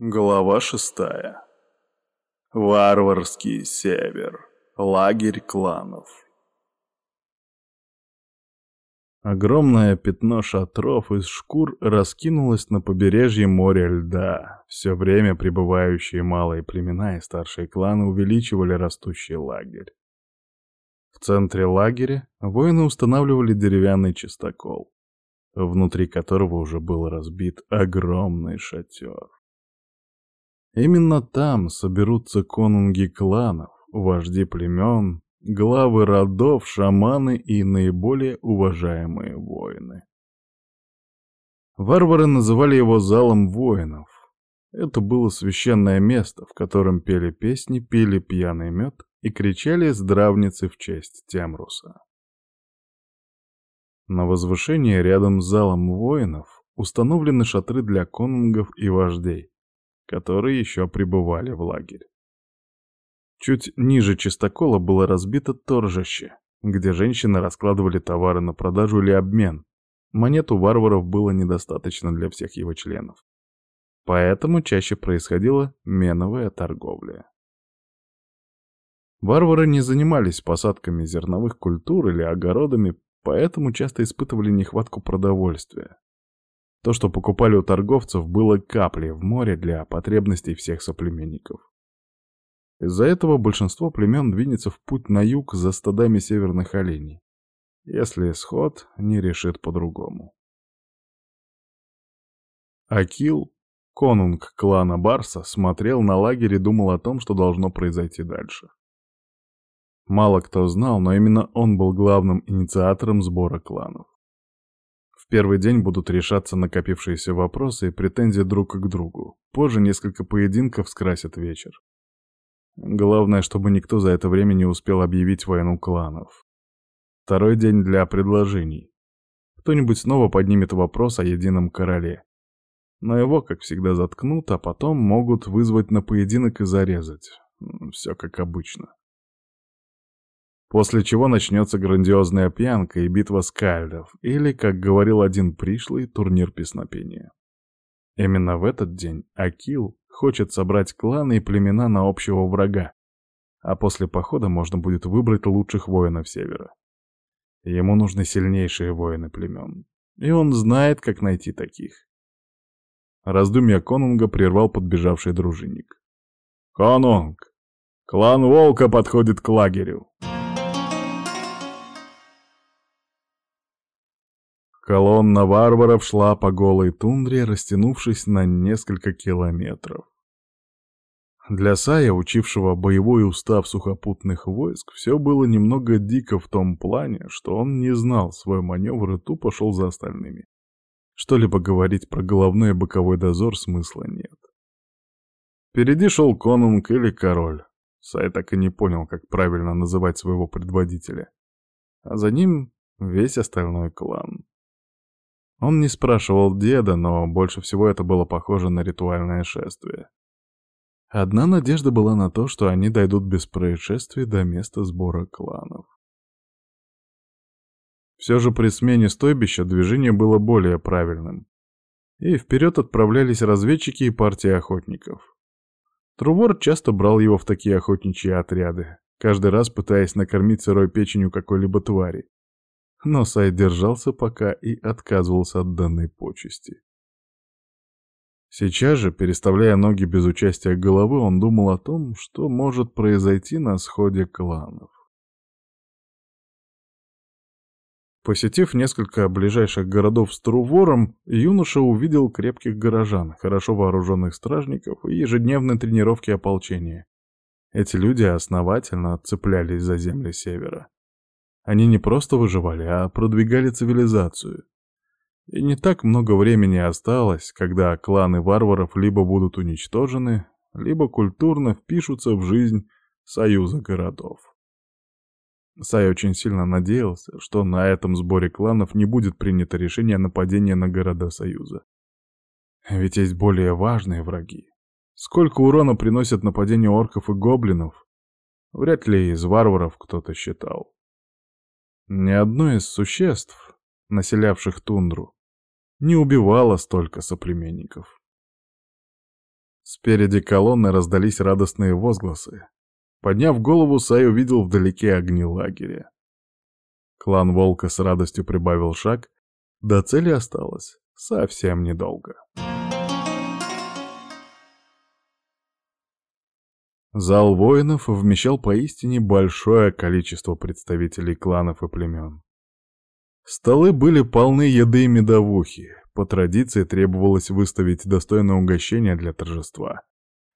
Глава шестая. Варварский север. Лагерь кланов. Огромное пятно шатров из шкур раскинулось на побережье моря льда. Все время прибывающие малые племена и старшие кланы увеличивали растущий лагерь. В центре лагеря воины устанавливали деревянный чистокол, внутри которого уже был разбит огромный шатер. Именно там соберутся конунги кланов, вожди племен, главы родов, шаманы и наиболее уважаемые воины. Варвары называли его залом воинов. Это было священное место, в котором пели песни, пили пьяный мед и кричали здравницы в честь Темруса. На возвышении рядом с залом воинов установлены шатры для конунгов и вождей, которые еще пребывали в лагере. Чуть ниже чистокола было разбито торжище, где женщины раскладывали товары на продажу или обмен. Монет у варваров было недостаточно для всех его членов. Поэтому чаще происходила меновая торговля. Варвары не занимались посадками зерновых культур или огородами, поэтому часто испытывали нехватку продовольствия. То, что покупали у торговцев, было каплей в море для потребностей всех соплеменников. Из-за этого большинство племен двинется в путь на юг за стадами северных оленей, если исход не решит по-другому. Акил, конунг клана Барса, смотрел на лагерь и думал о том, что должно произойти дальше. Мало кто знал, но именно он был главным инициатором сбора кланов первый день будут решаться накопившиеся вопросы и претензии друг к другу. Позже несколько поединков скрасят вечер. Главное, чтобы никто за это время не успел объявить войну кланов. Второй день для предложений. Кто-нибудь снова поднимет вопрос о едином короле. Но его, как всегда, заткнут, а потом могут вызвать на поединок и зарезать. Все как обычно. После чего начнется грандиозная пьянка и битва скальдов, или, как говорил один пришлый, турнир песнопения. Именно в этот день Акил хочет собрать кланы и племена на общего врага, а после похода можно будет выбрать лучших воинов Севера. Ему нужны сильнейшие воины племен, и он знает, как найти таких. Раздумья Конунга прервал подбежавший дружинник. «Конунг! Клан Волка подходит к лагерю!» Колонна варваров шла по голой тундре, растянувшись на несколько километров. Для Сая, учившего боевой устав сухопутных войск, все было немного дико в том плане, что он не знал свой маневр и тупо шел за остальными. Что-либо говорить про головной и боковой дозор смысла нет. Впереди шел конунг или король. Сай так и не понял, как правильно называть своего предводителя. А за ним весь остальной клан. Он не спрашивал деда, но больше всего это было похоже на ритуальное шествие. Одна надежда была на то, что они дойдут без происшествий до места сбора кланов. Все же при смене стойбища движение было более правильным. И вперед отправлялись разведчики и партии охотников. Трувор часто брал его в такие охотничьи отряды, каждый раз пытаясь накормить сырой печенью какой-либо твари но Сай держался пока и отказывался от данной почести. Сейчас же, переставляя ноги без участия головы, он думал о том, что может произойти на сходе кланов. Посетив несколько ближайших городов с Трувором, юноша увидел крепких горожан, хорошо вооруженных стражников и ежедневные тренировки ополчения. Эти люди основательно цеплялись за земли севера. Они не просто выживали, а продвигали цивилизацию. И не так много времени осталось, когда кланы варваров либо будут уничтожены, либо культурно впишутся в жизнь союза городов. Сай очень сильно надеялся, что на этом сборе кланов не будет принято решение о нападении на города Союза. Ведь есть более важные враги. Сколько урона приносят нападения орков и гоблинов, вряд ли из варваров кто-то считал. Ни одно из существ, населявших тундру, не убивало столько соплеменников. Спереди колонны раздались радостные возгласы. Подняв голову, Сай увидел вдалеке огни лагеря. Клан Волка с радостью прибавил шаг, до цели осталось совсем недолго. Зал воинов вмещал поистине большое количество представителей кланов и племен. Столы были полны еды и медовухи. По традиции требовалось выставить достойное угощение для торжества.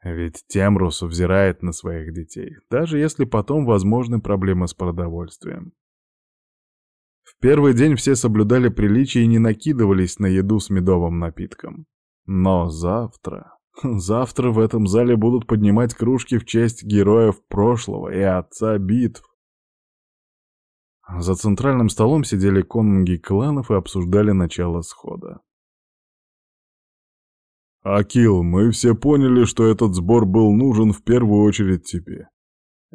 Ведь Темрус взирает на своих детей, даже если потом возможны проблемы с продовольствием. В первый день все соблюдали приличие и не накидывались на еду с медовым напитком. Но завтра... Завтра в этом зале будут поднимать кружки в честь героев прошлого и отца битв. За центральным столом сидели конунги кланов и обсуждали начало схода. «Акил, мы все поняли, что этот сбор был нужен в первую очередь тебе.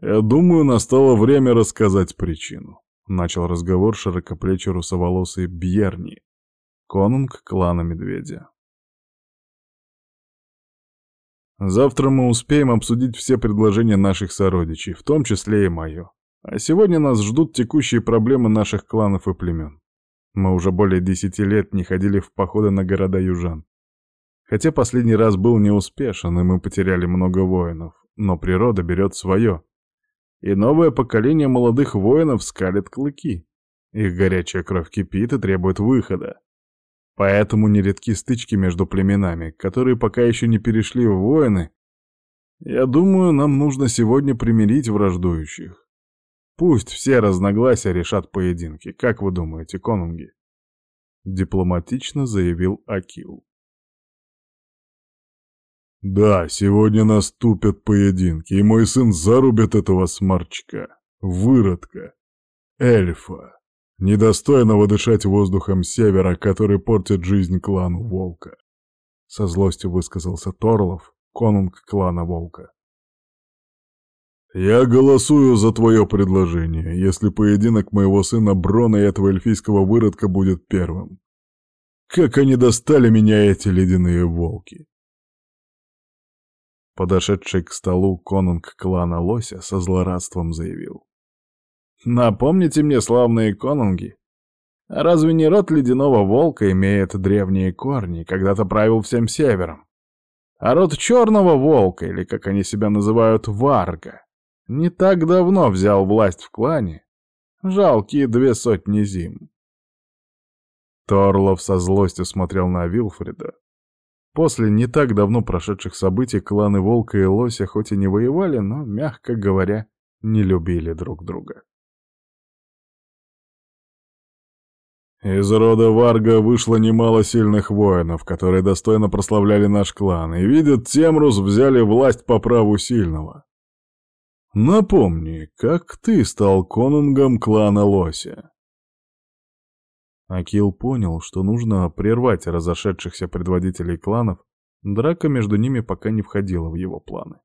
Я думаю, настало время рассказать причину», — начал разговор широкоплечий русоволосый Бьерни, конунг клана Медведя. Завтра мы успеем обсудить все предложения наших сородичей, в том числе и мое. А сегодня нас ждут текущие проблемы наших кланов и племен. Мы уже более десяти лет не ходили в походы на города южан. Хотя последний раз был неуспешен, и мы потеряли много воинов, но природа берет свое. И новое поколение молодых воинов скалит клыки. Их горячая кровь кипит и требует выхода. Поэтому нередки стычки между племенами, которые пока еще не перешли в воины. Я думаю, нам нужно сегодня примирить враждующих. Пусть все разногласия решат поединки, как вы думаете, конунги? Дипломатично заявил Акил. Да, сегодня наступят поединки, и мой сын зарубит этого сморчка, выродка, эльфа, недостойного дышать воздухом севера, который портит жизнь клану Волка. Со злостью высказался Торлов, конунг клана Волка. «Я голосую за твое предложение, если поединок моего сына Брона и этого эльфийского выродка будет первым. Как они достали меня, эти ледяные волки!» Подошедший к столу конунг клана Лося со злорадством заявил. «Напомните мне, славные конунги, разве не род ледяного волка имеет древние корни, когда-то правил всем севером? А род черного волка, или как они себя называют, варга, не так давно взял власть в клане? Жалкие две сотни зим». Торлов со злостью смотрел на Вилфрида, После не так давно прошедших событий кланы Волка и Лося хоть и не воевали, но, мягко говоря, не любили друг друга. Из рода Варга вышло немало сильных воинов, которые достойно прославляли наш клан, и, видят, Темрус взяли власть по праву сильного. Напомни, как ты стал конунгом клана Лося? Акил понял, что нужно прервать разошедшихся предводителей кланов, драка между ними пока не входила в его планы.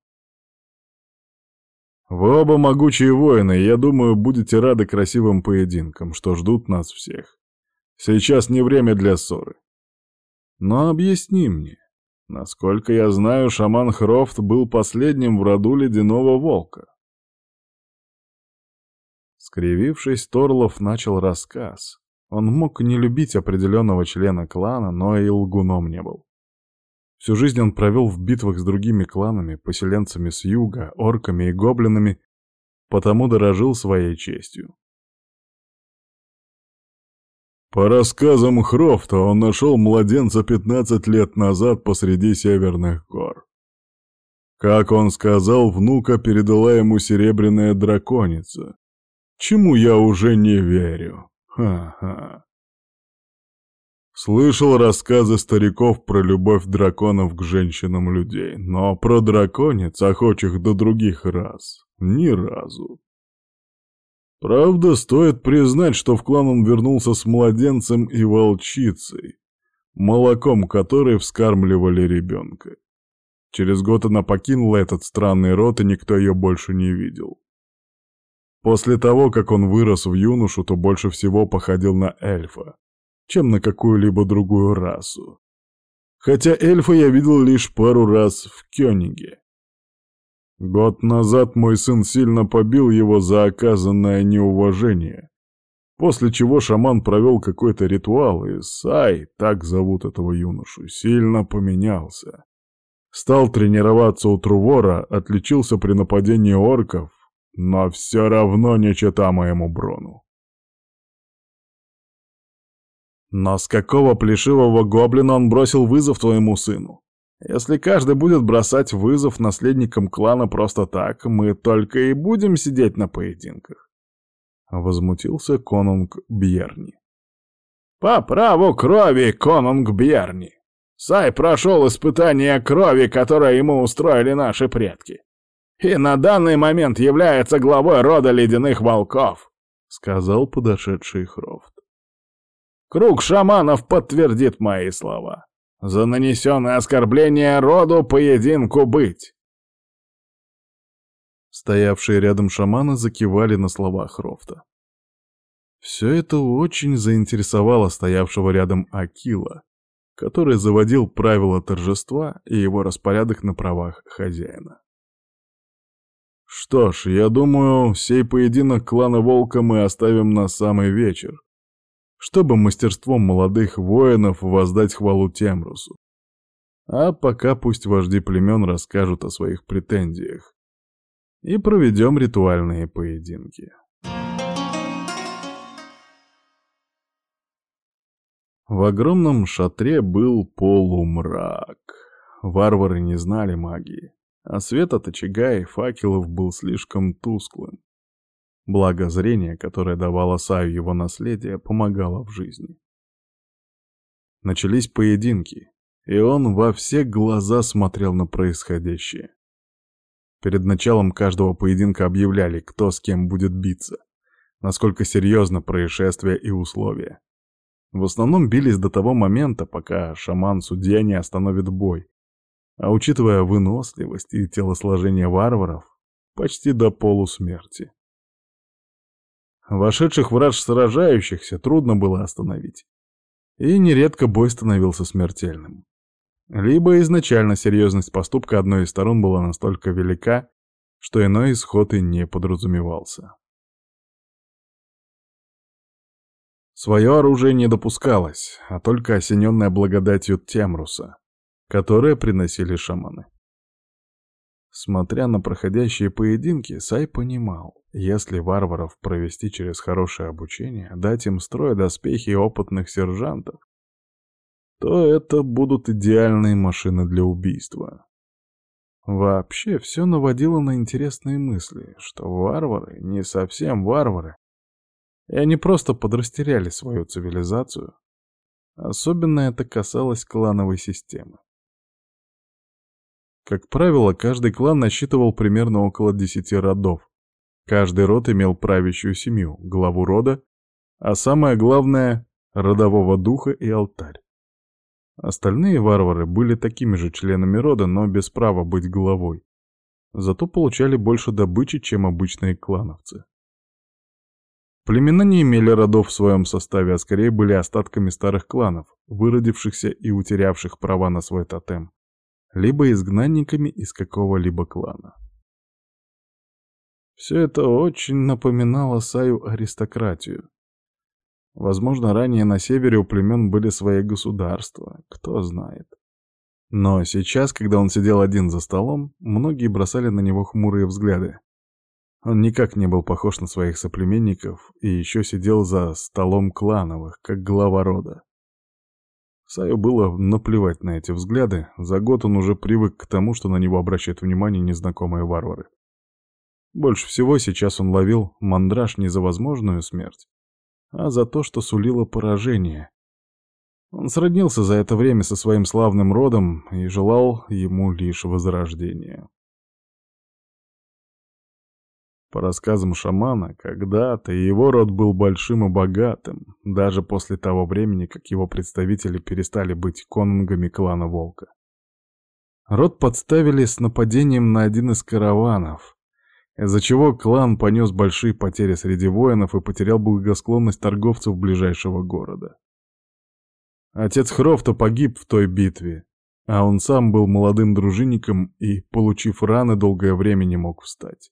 «Вы оба могучие воины, я думаю, будете рады красивым поединкам, что ждут нас всех. Сейчас не время для ссоры. Но объясни мне, насколько я знаю, шаман Хрофт был последним в роду ледяного волка». Скривившись, Торлов начал рассказ, он мог не любить определенного члена клана, но и лгуном не был. Всю жизнь он провел в битвах с другими кланами, поселенцами с юга, орками и гоблинами, потому дорожил своей честью. По рассказам Хрофта, он нашел младенца 15 лет назад посреди северных гор. Как он сказал, внука передала ему серебряная драконица, чему я уже не верю. Ха-ха. Слышал рассказы стариков про любовь драконов к женщинам людей, но про драконец, охочих до других рас, ни разу. Правда, стоит признать, что в клан он вернулся с младенцем и волчицей, молоком которой вскармливали ребенка. Через год она покинула этот странный род, и никто ее больше не видел. После того, как он вырос в юношу, то больше всего походил на эльфа, чем на какую-либо другую расу. хотя эльфа я видел лишь пару раз в Кёниге. Год назад мой сын сильно побил его за оказанное неуважение, после чего шаман провел какой-то ритуал, и Сай, так зовут этого юношу, сильно поменялся. Стал тренироваться у Трувора, отличился при нападении орков, но все равно не чета моему Брону. Но с какого плешивого гоблина он бросил вызов твоему сыну? Если каждый будет бросать вызов наследникам клана просто так, мы только и будем сидеть на поединках. Возмутился конунг Бьерни. По праву крови, конунг Бьерни. Сай прошел испытание крови, которое ему устроили наши предки. И на данный момент является главой рода ледяных волков, сказал подошедший Хрофт. Круг шаманов подтвердит мои слова. За нанесенное оскорбление роду поединку быть!» Стоявшие рядом шаманы закивали на слова Хрофта. Все это очень заинтересовало стоявшего рядом Акила, который заводил правила торжества и его распорядок на правах хозяина. Что ж, я думаю, сей поединок клана Волка мы оставим на самый вечер, чтобы мастерством молодых воинов воздать хвалу Темрусу. А пока пусть вожди племен расскажут о своих претензиях. И проведем ритуальные поединки. В огромном шатре был полумрак. Варвары не знали магии, а свет от очага и факелов был слишком тусклым. Благо зрение, которое давало Саю его наследие, помогало в жизни. Начались поединки, и он во все глаза смотрел на происходящее. Перед началом каждого поединка объявляли, кто с кем будет биться, насколько серьезно происшествие и условия. В основном бились до того момента, пока шаман-судья не остановит бой, а учитывая выносливость и телосложение варваров, почти до полусмерти. Вошедших враж сражающихся трудно было остановить. И нередко бой становился смертельным. Либо изначально серьезность поступка одной из сторон была настолько велика, что иной исход и не подразумевался. Свое оружие не допускалось, а только осененное благодатью Темруса, которое приносили шаманы. Смотря на проходящие поединки, Сай понимал, если варваров провести через хорошее обучение, дать им строй, доспехи опытных сержантов, то это будут идеальные машины для убийства. Вообще, все наводило на интересные мысли, что варвары не совсем варвары, и они просто подрастеряли свою цивилизацию. Особенно это касалось клановой системы. Как правило, каждый клан насчитывал примерно около десяти родов, Каждый род имел правящую семью, главу рода, а самое главное — родового духа и алтарь. Остальные варвары были такими же членами рода, но без права быть главой. Зато получали больше добычи, чем обычные клановцы. Племена не имели родов в своем составе, а скорее были остатками старых кланов, выродившихся и утерявших права на свой тотем, либо изгнанниками из какого-либо клана. Все это очень напоминало Саю аристократию. Возможно, ранее на севере у племен были свои государства, кто знает. Но сейчас, когда он сидел один за столом, многие бросали на него хмурые взгляды. Он никак не был похож на своих соплеменников и еще сидел за столом клановых, как глава рода. Саю было наплевать на эти взгляды, за год он уже привык к тому, что на него обращают внимание незнакомые варвары. Больше всего сейчас он ловил мандраж не за возможную смерть, а за то, что сулило поражение. Он сроднился за это время со своим славным родом и желал ему лишь возрождения. По рассказам шамана, когда-то его род был большим и богатым, даже после того времени, как его представители перестали быть конунгами клана Волка. Род подставили с нападением на один из караванов, из-за чего клан понес большие потери среди воинов и потерял благосклонность торговцев ближайшего города. Отец Хрофта погиб в той битве, а он сам был молодым дружинником и, получив раны, долгое время не мог встать.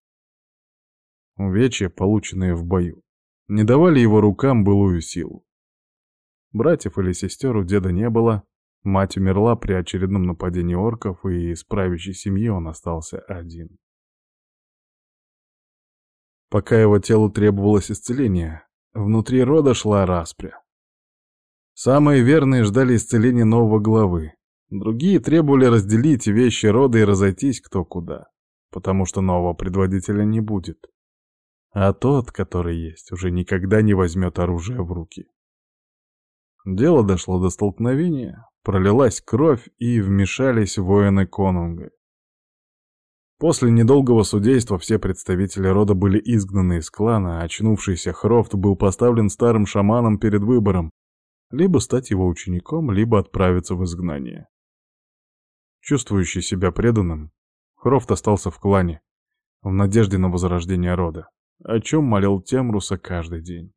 Увечья, полученные в бою, не давали его рукам былую силу. Братьев или сестер у деда не было, мать умерла при очередном нападении орков, и из правящей семьи он остался один. Пока его телу требовалось исцеление, внутри рода шла распря. Самые верные ждали исцеления нового главы. Другие требовали разделить вещи рода и разойтись кто куда, потому что нового предводителя не будет. А тот, который есть, уже никогда не возьмет оружие в руки. Дело дошло до столкновения, пролилась кровь и вмешались воины Конунга. После недолгого судейства все представители рода были изгнаны из клана, а очнувшийся Хрофт был поставлен старым шаманом перед выбором либо стать его учеником, либо отправиться в изгнание. Чувствующий себя преданным, Хрофт остался в клане, в надежде на возрождение рода, о чем молил Темруса каждый день.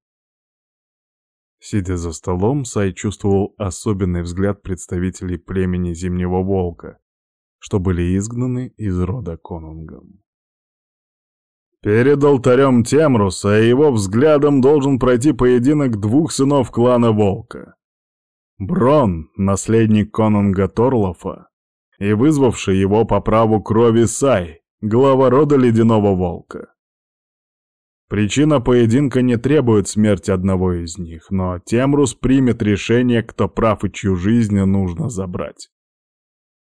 Сидя за столом, Сай чувствовал особенный взгляд представителей племени Зимнего Волка, что были изгнаны из рода конунгом. Перед алтарем Темруса его взглядом должен пройти поединок двух сынов клана Волка. Брон, наследник конунга Торлофа, и вызвавший его по праву крови Сай, глава рода Ледяного Волка. Причина поединка не требует смерти одного из них, но Темрус примет решение, кто прав и чью жизнь нужно забрать.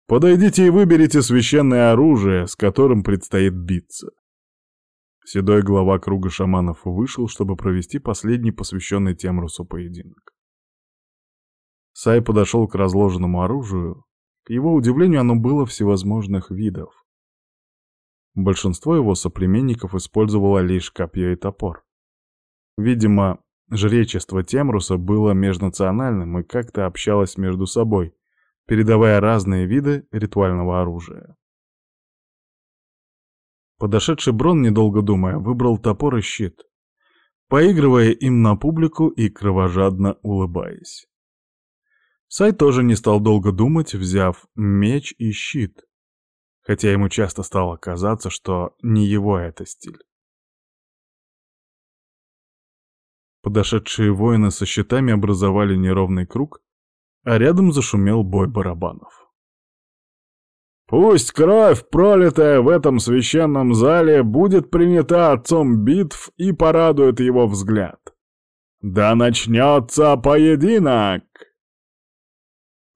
Подойдите и выберите священное оружие, с которым предстоит биться. Седой глава круга шаманов вышел, чтобы провести последний посвященный Темрусу поединок. Сай подошел к разложенному оружию. К его удивлению, оно было всевозможных видов. Большинство его соплеменников использовало лишь копье и топор. Видимо, жречество Темруса было межнациональным и как-то общалось между собой, передавая разные виды ритуального оружия. Подошедший Брон, недолго думая, выбрал топор и щит, поигрывая им на публику и кровожадно улыбаясь. Сай тоже не стал долго думать, взяв меч и щит, хотя ему часто стало казаться, что не его это стиль. Подошедшие воины со щитами образовали неровный круг, а рядом зашумел бой барабанов. «Пусть кровь, пролитая в этом священном зале, будет принята отцом битв и порадует его взгляд. Да начнется поединок!»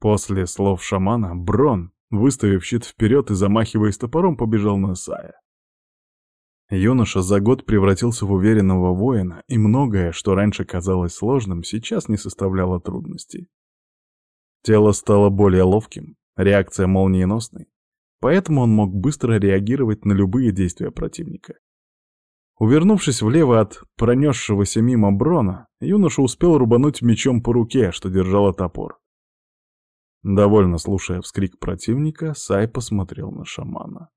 После слов шамана Брон, выставив щит вперед и замахиваясь топором, побежал на Сая. Юноша за год превратился в уверенного воина, и многое, что раньше казалось сложным, сейчас не составляло трудностей. Тело стало более ловким, реакция молниеносной, поэтому он мог быстро реагировать на любые действия противника. Увернувшись влево от пронесшегося мимо Брона, юноша успел рубануть мечом по руке, что держало топор. Довольно слушая вскрик противника, Сай посмотрел на шамана.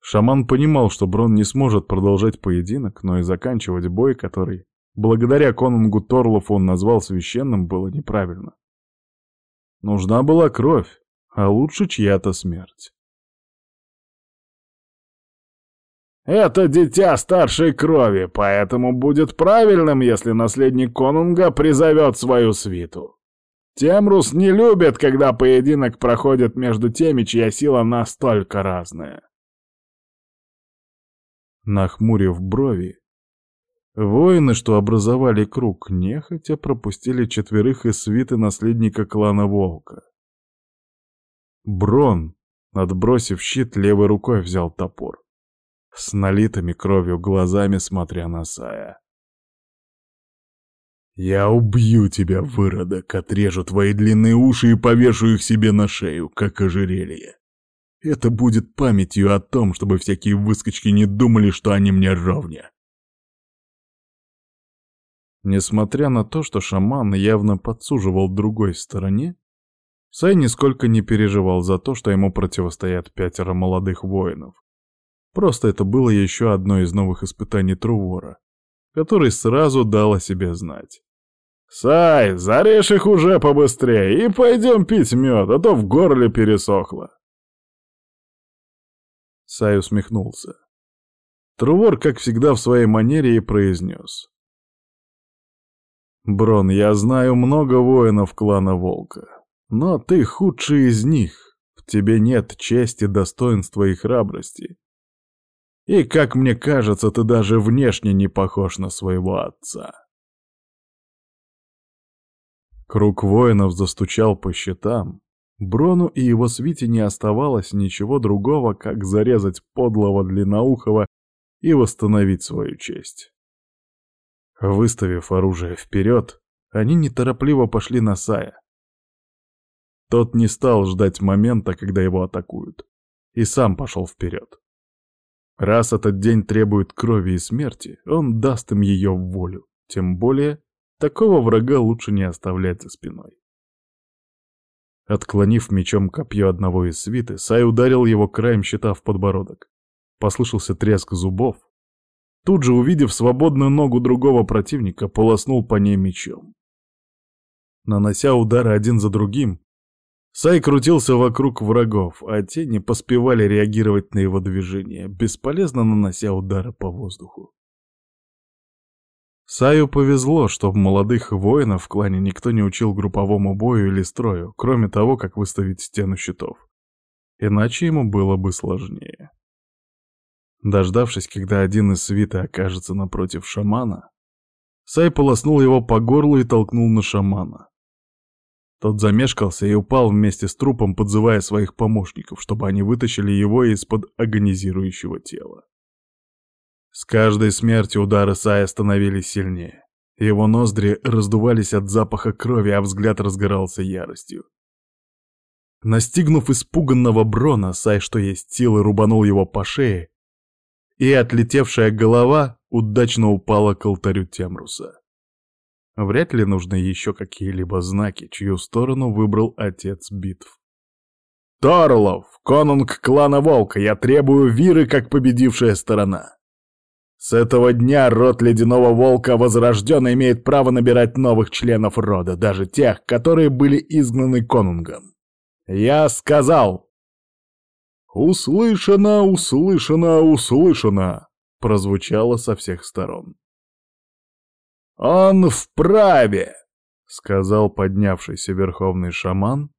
Шаман понимал, что Брон не сможет продолжать поединок, но и заканчивать бой, который благодаря конунгу Торлов он назвал священным, было неправильно. Нужна была кровь, а лучше чья-то смерть. «Это дитя старшей крови, поэтому будет правильным, если наследник конунга призовет свою свиту. Темрус не любит, когда поединок проходит между теми, чья сила настолько разная». Нахмурив брови, Воины, что образовали круг, нехотя пропустили четверых из свиты наследника клана Волка. Брон, отбросив щит, левой рукой взял топор. С налитыми кровью глазами смотря на Сая. «Я убью тебя, выродок, отрежу твои длинные уши и повешу их себе на шею, как ожерелье. Это будет памятью о том, чтобы всякие выскочки не думали, что они мне ровня. Несмотря на то, что шаман явно подсуживал другой стороне, Сай нисколько не переживал за то, что ему противостоят пятеро молодых воинов. Просто это было еще одно из новых испытаний Трувора, который сразу дал о себе знать. Сай, зарежь их уже побыстрее и пойдем пить мед, а то в горле пересохло. Сай усмехнулся. Трувор, как всегда, в своей манере и произнес. «Брон, я знаю много воинов клана Волка, но ты худший из них. В тебе нет чести, достоинства и храбрости. И, как мне кажется, ты даже внешне не похож на своего отца». Круг воинов застучал по щитам, Брону и его свите не оставалось ничего другого, как зарезать подлого длинноухого и восстановить свою честь. Выставив оружие вперед, они неторопливо пошли на Сая. Тот не стал ждать момента, когда его атакуют, и сам пошел вперед. Раз этот день требует крови и смерти, он даст им ее в волю, тем более такого врага лучше не оставлять за спиной. Отклонив мечом копье одного из свиты, Сай ударил его краем щита в подбородок. Послышался треск зубов. Тут же, увидев свободную ногу другого противника, полоснул по ней мечом. Нанося удары один за другим, Сай крутился вокруг врагов, а те не поспевали реагировать на его движение, бесполезно нанося удары по воздуху. Саю повезло, что молодых воинов в клане никто не учил групповому бою или строю, кроме того, как выставить стену щитов. Иначе ему было бы сложнее. Дождавшись, когда один из свита окажется напротив шамана, Сай полоснул его по горлу и толкнул на шамана. Тот замешкался и упал вместе с трупом, подзывая своих помощников, чтобы они вытащили его из-под агонизирующего тела. С каждой смертью удары Сая становились сильнее. Его ноздри раздувались от запаха крови, а взгляд разгорался яростью. Настигнув испуганного Брона, Сай, что есть силы, рубанул его по шее, и отлетевшая голова удачно упала к алтарю Темруса. Вряд ли нужны еще какие-либо знаки, чью сторону выбрал отец битв. «Торлов, конунг клана Волка, я требую Виры как победившая сторона!» С этого дня род Ледяного Волка возрожден имеет право набирать новых членов рода, даже тех, которые были изгнаны конунгом. Я сказал... «Услышано, услышано, услышано!» прозвучало со всех сторон. «Он вправе!» — сказал поднявшийся верховный шаман.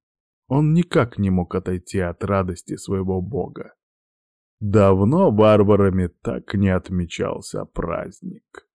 Он никак не мог отойти от радости своего бога. Давно варварами так не отмечался праздник.